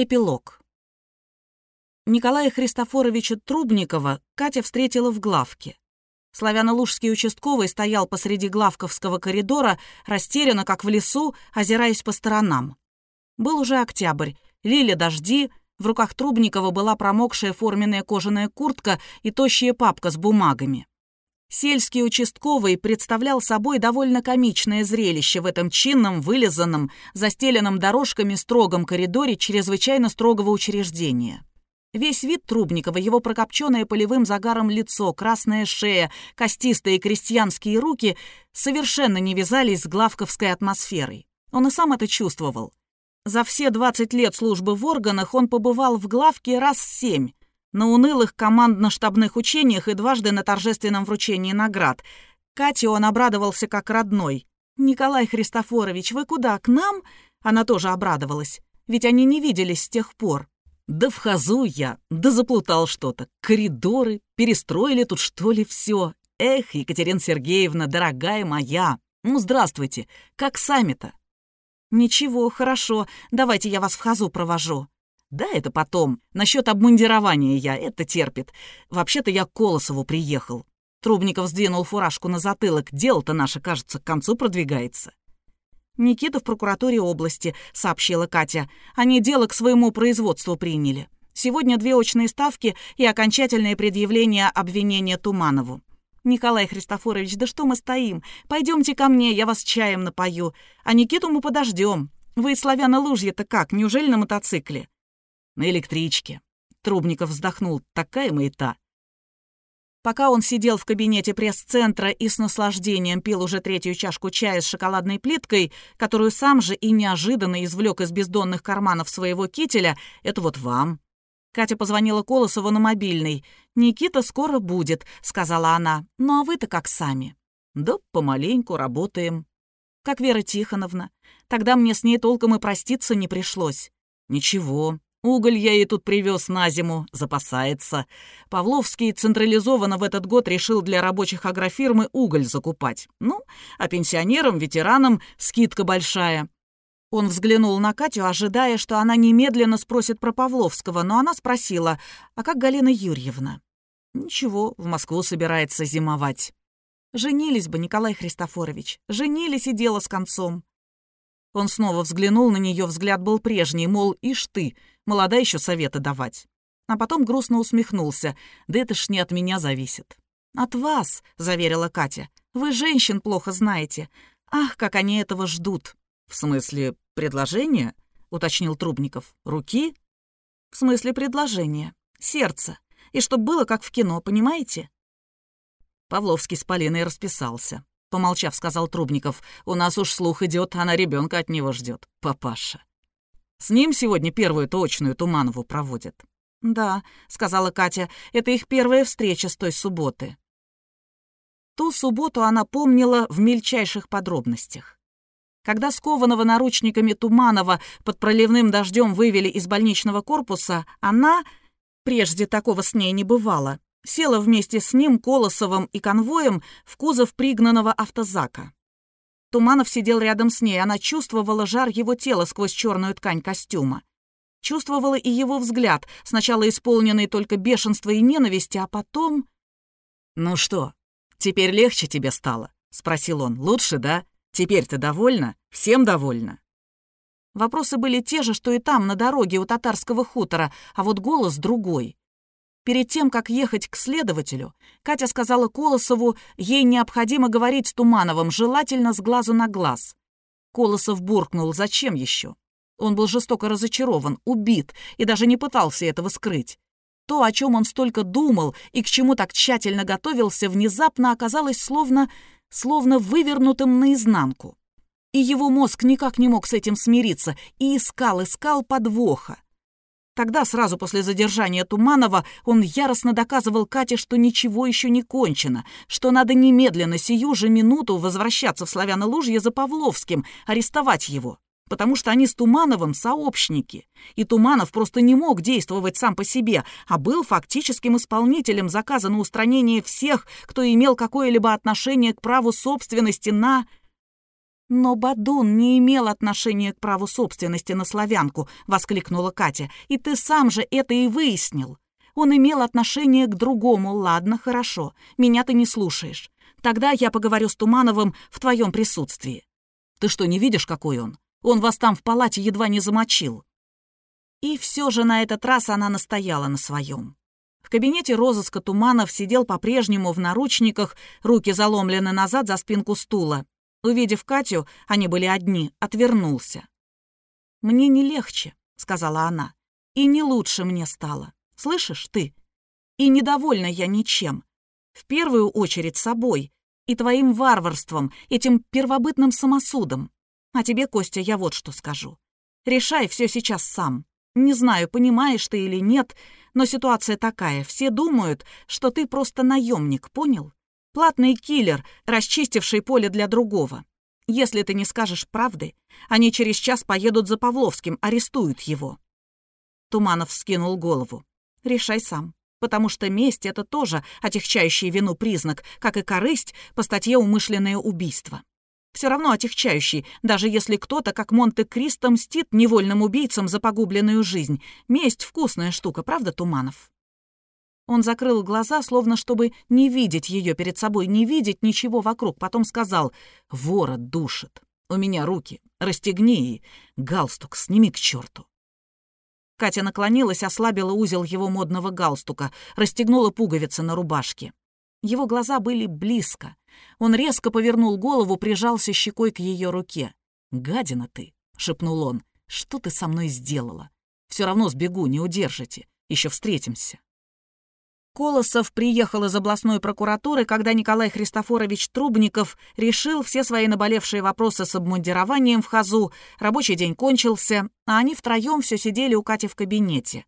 Эпилог. Николая Христофоровича Трубникова Катя встретила в главке. Славяно-Лужский участковый стоял посреди главковского коридора, растерянно, как в лесу, озираясь по сторонам. Был уже октябрь, лили дожди, в руках Трубникова была промокшая форменная кожаная куртка и тощая папка с бумагами. Сельский участковый представлял собой довольно комичное зрелище в этом чинном, вылизанном, застеленном дорожками строгом коридоре чрезвычайно строгого учреждения. Весь вид Трубникова, его прокопченное полевым загаром лицо, красная шея, костистые крестьянские руки совершенно не вязались с главковской атмосферой. Он и сам это чувствовал. За все 20 лет службы в органах он побывал в главке раз семь, на унылых командно-штабных учениях и дважды на торжественном вручении наград. Кате он обрадовался как родной. «Николай Христофорович, вы куда, к нам?» Она тоже обрадовалась, ведь они не виделись с тех пор. «Да вхожу я, да заплутал что-то. Коридоры, перестроили тут что ли все. Эх, Екатерина Сергеевна, дорогая моя, ну здравствуйте, как сами-то?» «Ничего, хорошо, давайте я вас в хазу провожу». Да, это потом. Насчет обмундирования я, это терпит. Вообще-то я к Колосову приехал. Трубников сдвинул фуражку на затылок. Дело-то наше, кажется, к концу продвигается. «Никита в прокуратуре области», — сообщила Катя. «Они дело к своему производству приняли. Сегодня две очные ставки и окончательное предъявление обвинения Туманову. «Николай Христофорович, да что мы стоим? Пойдемте ко мне, я вас чаем напою. А Никиту мы подождем. Вы из Славяна-Лужья-то как, неужели на мотоцикле?» На электричке. Трубников вздохнул. Такая маята. Пока он сидел в кабинете пресс-центра и с наслаждением пил уже третью чашку чая с шоколадной плиткой, которую сам же и неожиданно извлек из бездонных карманов своего кителя, это вот вам. Катя позвонила Колосову на мобильный. «Никита скоро будет», — сказала она. «Ну а вы-то как сами?» «Да помаленьку работаем». «Как Вера Тихоновна. Тогда мне с ней толком и проститься не пришлось». «Ничего, Уголь я ей тут привез на зиму, запасается. Павловский централизованно в этот год решил для рабочих агрофирмы уголь закупать. Ну, а пенсионерам, ветеранам скидка большая. Он взглянул на Катю, ожидая, что она немедленно спросит про Павловского, но она спросила, а как Галина Юрьевна? Ничего, в Москву собирается зимовать. Женились бы, Николай Христофорович, женились и дело с концом. Он снова взглянул на нее, взгляд был прежний, мол, ишь ты, Молода еще советы давать. А потом грустно усмехнулся. Да это ж не от меня зависит. «От вас», — заверила Катя. «Вы женщин плохо знаете. Ах, как они этого ждут». «В смысле предложения?» — уточнил Трубников. «Руки?» «В смысле предложения. Сердце. И чтоб было как в кино, понимаете?» Павловский с Полиной расписался. Помолчав, сказал Трубников. «У нас уж слух идет, она ребенка от него ждет. Папаша». С ним сегодня первую точную Туманову проводят». «Да», — сказала Катя, — «это их первая встреча с той субботы». Ту субботу она помнила в мельчайших подробностях. Когда скованного наручниками Туманова под проливным дождем вывели из больничного корпуса, она, прежде такого с ней не бывало, села вместе с ним, Колосовым и конвоем в кузов пригнанного автозака. Туманов сидел рядом с ней, она чувствовала жар его тела сквозь черную ткань костюма. Чувствовала и его взгляд, сначала исполненный только бешенства и ненависти, а потом... «Ну что, теперь легче тебе стало?» — спросил он. «Лучше, да? Теперь ты довольна? Всем довольна?» Вопросы были те же, что и там, на дороге у татарского хутора, а вот голос другой. Перед тем, как ехать к следователю, Катя сказала Колосову, ей необходимо говорить с Тумановым, желательно с глазу на глаз. Колосов буркнул, зачем еще? Он был жестоко разочарован, убит и даже не пытался этого скрыть. То, о чем он столько думал и к чему так тщательно готовился, внезапно оказалось словно, словно вывернутым наизнанку. И его мозг никак не мог с этим смириться и искал, искал подвоха. Тогда, сразу после задержания Туманова, он яростно доказывал Кате, что ничего еще не кончено, что надо немедленно, сию же минуту, возвращаться в Славяно-Лужье за Павловским, арестовать его. Потому что они с Тумановым сообщники. И Туманов просто не мог действовать сам по себе, а был фактическим исполнителем заказа на устранение всех, кто имел какое-либо отношение к праву собственности на... «Но Бадун не имел отношения к праву собственности на славянку», — воскликнула Катя. «И ты сам же это и выяснил. Он имел отношение к другому. Ладно, хорошо. Меня ты не слушаешь. Тогда я поговорю с Тумановым в твоем присутствии». «Ты что, не видишь, какой он? Он вас там в палате едва не замочил». И все же на этот раз она настояла на своем. В кабинете розыска Туманов сидел по-прежнему в наручниках, руки заломлены назад за спинку стула. Увидев Катю, они были одни, отвернулся. «Мне не легче», — сказала она, — «и не лучше мне стало. Слышишь ты? И недовольна я ничем. В первую очередь собой и твоим варварством, этим первобытным самосудом. А тебе, Костя, я вот что скажу. Решай все сейчас сам. Не знаю, понимаешь ты или нет, но ситуация такая. Все думают, что ты просто наемник, понял? Платный киллер, расчистивший поле для другого. Если ты не скажешь правды, они через час поедут за Павловским, арестуют его». Туманов скинул голову. «Решай сам. Потому что месть — это тоже отягчающий вину признак, как и корысть по статье «Умышленное убийство». Все равно отягчающий, даже если кто-то, как Монте-Кристо, мстит невольным убийцам за погубленную жизнь. Месть — вкусная штука, правда, Туманов?» Он закрыл глаза, словно чтобы не видеть ее перед собой, не видеть ничего вокруг. Потом сказал «Ворот душит. У меня руки. Расстегни и галстук сними к черту». Катя наклонилась, ослабила узел его модного галстука, расстегнула пуговицы на рубашке. Его глаза были близко. Он резко повернул голову, прижался щекой к ее руке. «Гадина ты!» — шепнул он. «Что ты со мной сделала? Все равно сбегу, не удержите. Еще встретимся». Колосов приехал из областной прокуратуры, когда Николай Христофорович Трубников решил все свои наболевшие вопросы с обмундированием в ХАЗу, рабочий день кончился, а они втроем все сидели у Кати в кабинете.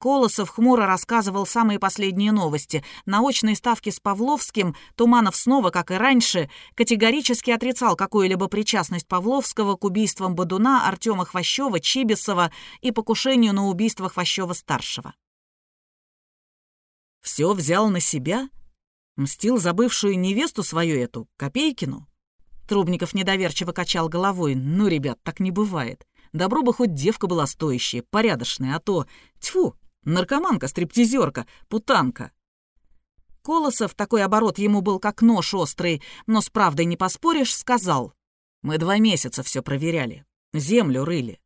Колосов хмуро рассказывал самые последние новости. На очной ставке с Павловским Туманов снова, как и раньше, категорически отрицал какую-либо причастность Павловского к убийствам Бадуна, Артема Хвощева, Чибисова и покушению на убийство Хвощева-старшего. Все взял на себя? Мстил за бывшую невесту свою эту, Копейкину? Трубников недоверчиво качал головой. Ну, ребят, так не бывает. Добро бы хоть девка была стоящая, порядочная, а то... Тьфу, наркоманка, стриптизерка, путанка. Колосов, такой оборот ему был как нож острый, но с правдой не поспоришь, сказал. Мы два месяца все проверяли, землю рыли.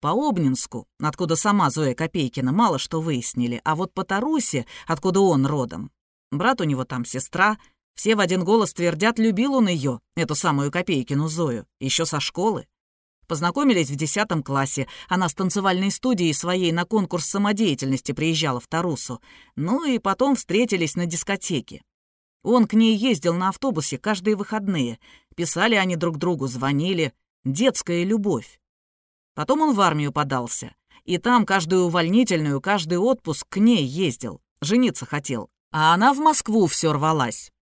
По Обнинску, откуда сама Зоя Копейкина, мало что выяснили, а вот по Тарусе, откуда он родом. Брат у него там, сестра. Все в один голос твердят, любил он ее, эту самую Копейкину Зою, еще со школы. Познакомились в десятом классе. Она с танцевальной студией своей на конкурс самодеятельности приезжала в Тарусу. Ну и потом встретились на дискотеке. Он к ней ездил на автобусе каждые выходные. Писали они друг другу, звонили. Детская любовь. Потом он в армию подался. И там каждую увольнительную, каждый отпуск к ней ездил. Жениться хотел. А она в Москву все рвалась.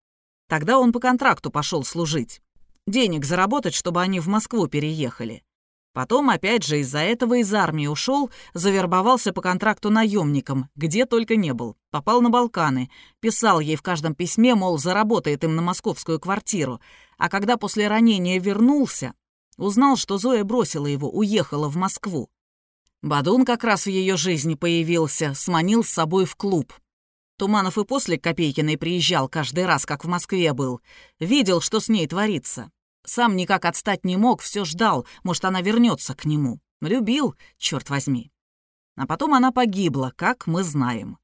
Тогда он по контракту пошел служить. Денег заработать, чтобы они в Москву переехали. Потом опять же из-за этого из армии ушел, завербовался по контракту наемником, где только не был. Попал на Балканы, писал ей в каждом письме, мол, заработает им на московскую квартиру. А когда после ранения вернулся, Узнал, что Зоя бросила его, уехала в Москву. Бадун как раз в ее жизни появился, сманил с собой в клуб. Туманов и после Копейкиной приезжал каждый раз, как в Москве был. Видел, что с ней творится. Сам никак отстать не мог, все ждал, может, она вернется к нему. Любил, черт возьми. А потом она погибла, как мы знаем.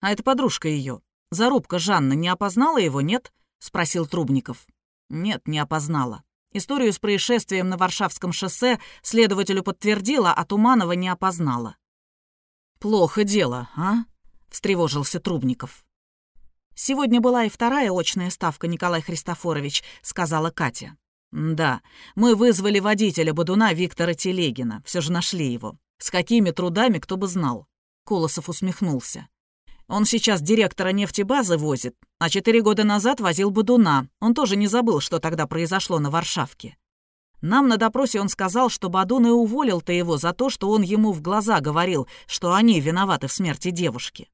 А эта подружка ее, зарубка Жанна, не опознала его, нет? Спросил Трубников. Нет, не опознала. Историю с происшествием на Варшавском шоссе следователю подтвердила, а Туманова не опознала. «Плохо дело, а?» — встревожился Трубников. «Сегодня была и вторая очная ставка, Николай Христофорович», — сказала Катя. «Да, мы вызвали водителя Бодуна Виктора Телегина. Все же нашли его. С какими трудами, кто бы знал». Колосов усмехнулся. Он сейчас директора нефтебазы возит, а четыре года назад возил Бадуна. Он тоже не забыл, что тогда произошло на Варшавке. Нам на допросе он сказал, что Бадун и уволил-то его за то, что он ему в глаза говорил, что они виноваты в смерти девушки.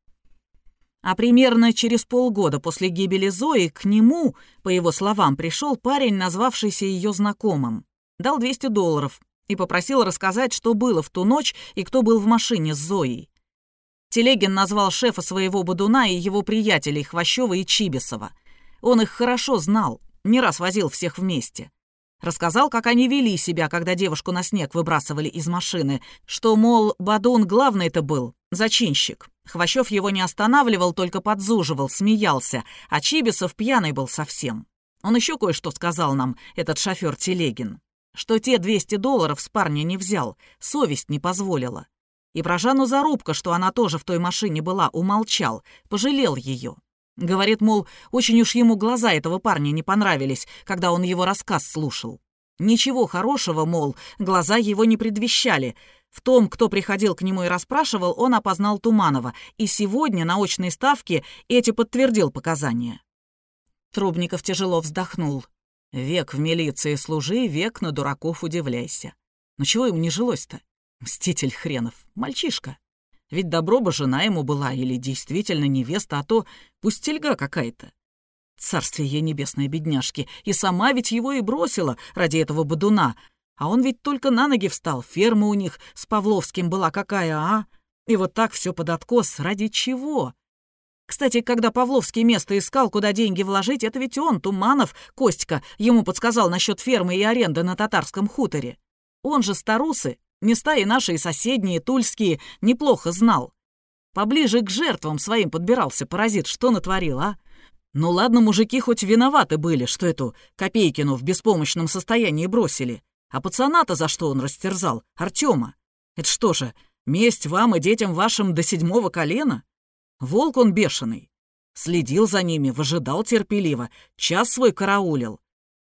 А примерно через полгода после гибели Зои к нему, по его словам, пришел парень, назвавшийся ее знакомым. Дал 200 долларов и попросил рассказать, что было в ту ночь и кто был в машине с Зоей. Телегин назвал шефа своего бодуна и его приятелей Хвощева и Чибисова. Он их хорошо знал, не раз возил всех вместе. Рассказал, как они вели себя, когда девушку на снег выбрасывали из машины, что, мол, Бадун главный-то был, зачинщик. Хвощев его не останавливал, только подзуживал, смеялся, а Чибисов пьяный был совсем. Он еще кое-что сказал нам, этот шофер Телегин, что те 200 долларов с парня не взял, совесть не позволила. И про Жанну Зарубка, что она тоже в той машине была, умолчал, пожалел ее. Говорит, мол, очень уж ему глаза этого парня не понравились, когда он его рассказ слушал. Ничего хорошего, мол, глаза его не предвещали. В том, кто приходил к нему и расспрашивал, он опознал Туманова, и сегодня на очной ставке эти подтвердил показания. Трубников тяжело вздохнул. Век в милиции служи, век на дураков удивляйся. Но чего ему не жилось-то? Мститель хренов, мальчишка. Ведь добро бы жена ему была или действительно невеста, а то пустельга какая-то. Царствие ей небесное, бедняжки, и сама ведь его и бросила ради этого бодуна. А он ведь только на ноги встал, ферма у них с Павловским была какая, а? И вот так все под откос, ради чего? Кстати, когда Павловский место искал, куда деньги вложить, это ведь он, Туманов, Костька, ему подсказал насчет фермы и аренды на татарском хуторе. Он же старусы, Места и наши, и соседние, тульские, неплохо знал. Поближе к жертвам своим подбирался паразит, что натворил, а? Ну ладно, мужики хоть виноваты были, что эту Копейкину в беспомощном состоянии бросили. А пацана-то за что он растерзал? Артема. Это что же, месть вам и детям вашим до седьмого колена? Волк он бешеный. Следил за ними, выжидал терпеливо, час свой караулил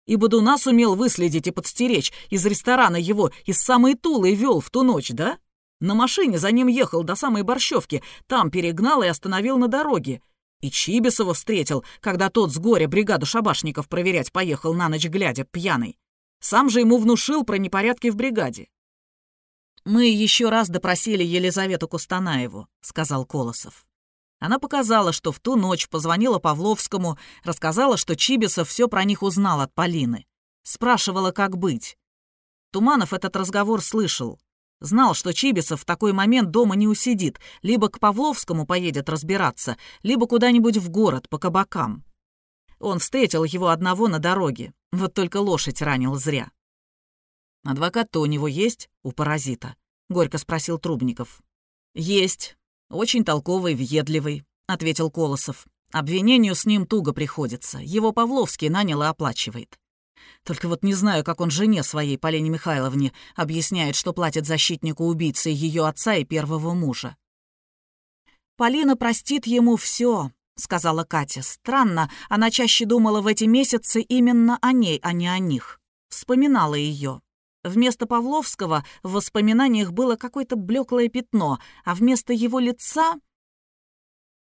и Бодуна сумел выследить и подстеречь. Из ресторана его из самой Тулы вел в ту ночь, да? На машине за ним ехал до самой Борщевки, там перегнал и остановил на дороге. И Чибисова встретил, когда тот с горя бригаду шабашников проверять поехал на ночь глядя, пьяный. Сам же ему внушил про непорядки в бригаде. «Мы еще раз допросили Елизавету Кустанаеву», — сказал Колосов. Она показала, что в ту ночь позвонила Павловскому, рассказала, что Чибисов все про них узнал от Полины. Спрашивала, как быть. Туманов этот разговор слышал. Знал, что Чибисов в такой момент дома не усидит, либо к Павловскому поедет разбираться, либо куда-нибудь в город, по кабакам. Он встретил его одного на дороге, вот только лошадь ранил зря. «Адвокат-то у него есть, у паразита?» — горько спросил Трубников. «Есть. «Очень толковый, въедливый», — ответил Колосов. «Обвинению с ним туго приходится. Его Павловский нанял и оплачивает. Только вот не знаю, как он жене своей, Полене Михайловне, объясняет, что платит защитнику убийцы ее отца и первого мужа». «Полина простит ему все, сказала Катя. Странно, она чаще думала в эти месяцы именно о ней, а не о них. Вспоминала ее. Вместо Павловского в воспоминаниях было какое-то блеклое пятно, а вместо его лица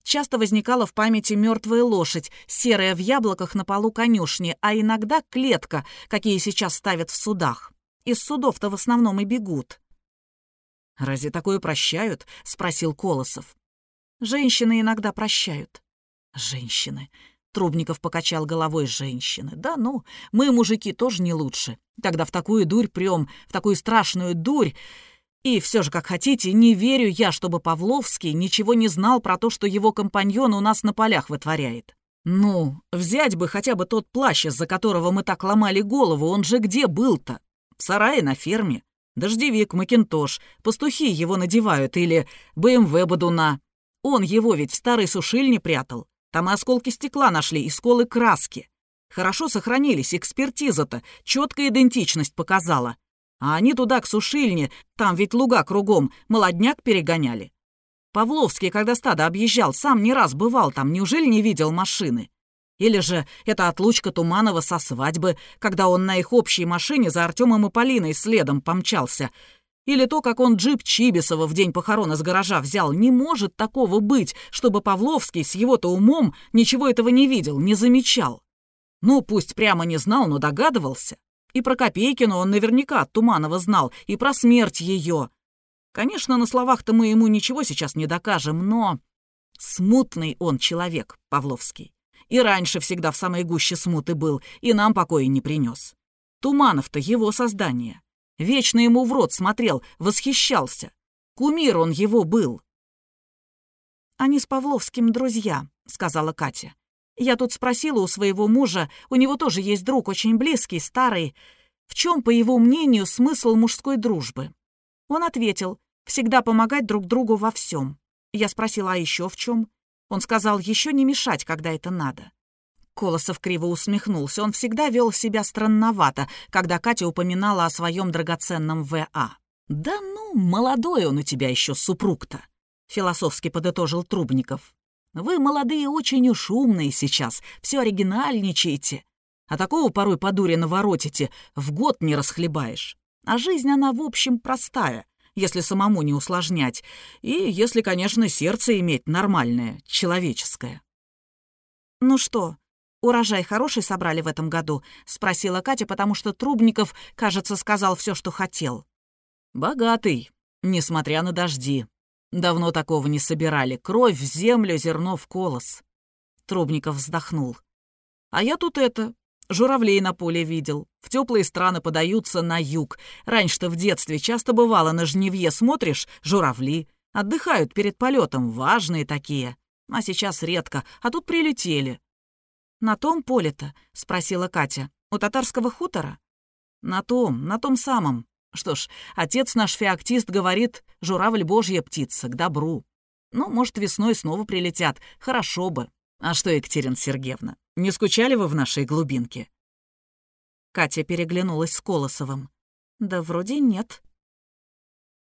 часто возникала в памяти мертвая лошадь, серая в яблоках на полу конюшни, а иногда клетка, какие сейчас ставят в судах. Из судов-то в основном и бегут. «Разве такое прощают?» — спросил Колосов. «Женщины иногда прощают». «Женщины. Трубников покачал головой женщины. «Да ну, мы, мужики, тоже не лучше. Тогда в такую дурь прям, в такую страшную дурь. И все же, как хотите, не верю я, чтобы Павловский ничего не знал про то, что его компаньон у нас на полях вытворяет. Ну, взять бы хотя бы тот плащ, из-за которого мы так ломали голову, он же где был-то? В сарае на ферме. Дождевик, Макинтош, пастухи его надевают или БМВ Бадуна. Он его ведь в старой сушильне прятал. Там и осколки стекла нашли, и сколы краски. Хорошо сохранились, экспертиза-то, четкая идентичность показала. А они туда, к сушильне, там ведь луга кругом, молодняк перегоняли. Павловский, когда стадо объезжал, сам не раз бывал там, неужели не видел машины? Или же это отлучка Туманова со свадьбы, когда он на их общей машине за Артемом и Полиной следом помчался, или то, как он джип Чибисова в день похорон из гаража взял. Не может такого быть, чтобы Павловский с его-то умом ничего этого не видел, не замечал. Ну, пусть прямо не знал, но догадывался. И про Копейкину он наверняка от Туманова знал, и про смерть ее. Конечно, на словах-то мы ему ничего сейчас не докажем, но... Смутный он человек, Павловский. И раньше всегда в самой гуще смуты был, и нам покоя не принес. Туманов-то его создание. Вечно ему в рот смотрел, восхищался. Кумир он его был. «Они с Павловским друзья», — сказала Катя. «Я тут спросила у своего мужа, у него тоже есть друг очень близкий, старый. В чем, по его мнению, смысл мужской дружбы?» Он ответил, всегда помогать друг другу во всем. Я спросила, а еще в чем? Он сказал, еще не мешать, когда это надо. Колосов криво усмехнулся. Он всегда вел себя странновато, когда Катя упоминала о своем драгоценном В.А. «Да ну, молодой он у тебя еще супруг-то», — философски подытожил Трубников. «Вы, молодые, очень уж умные сейчас, все оригинальничаете. А такого порой по дуре наворотите, в год не расхлебаешь. А жизнь она, в общем, простая если самому не усложнять, и если, конечно, сердце иметь нормальное, человеческое. «Ну что, урожай хороший собрали в этом году?» — спросила Катя, потому что Трубников, кажется, сказал все, что хотел. «Богатый, несмотря на дожди. Давно такого не собирали. Кровь в землю, зерно в колос». Трубников вздохнул. «А я тут это, Журавлей на поле видел. В теплые страны подаются на юг. Раньше-то в детстве часто бывало на жневье смотришь, журавли. Отдыхают перед полетом, важные такие. А сейчас редко, а тут прилетели. «На том поле-то?» — спросила Катя. «У татарского хутора?» «На том, на том самом. Что ж, отец наш феоктист говорит, журавль божья птица, к добру. Ну, может, весной снова прилетят, хорошо бы. А что, Екатерина Сергеевна, не скучали вы в нашей глубинке?» Катя переглянулась с Колосовым. «Да вроде нет»,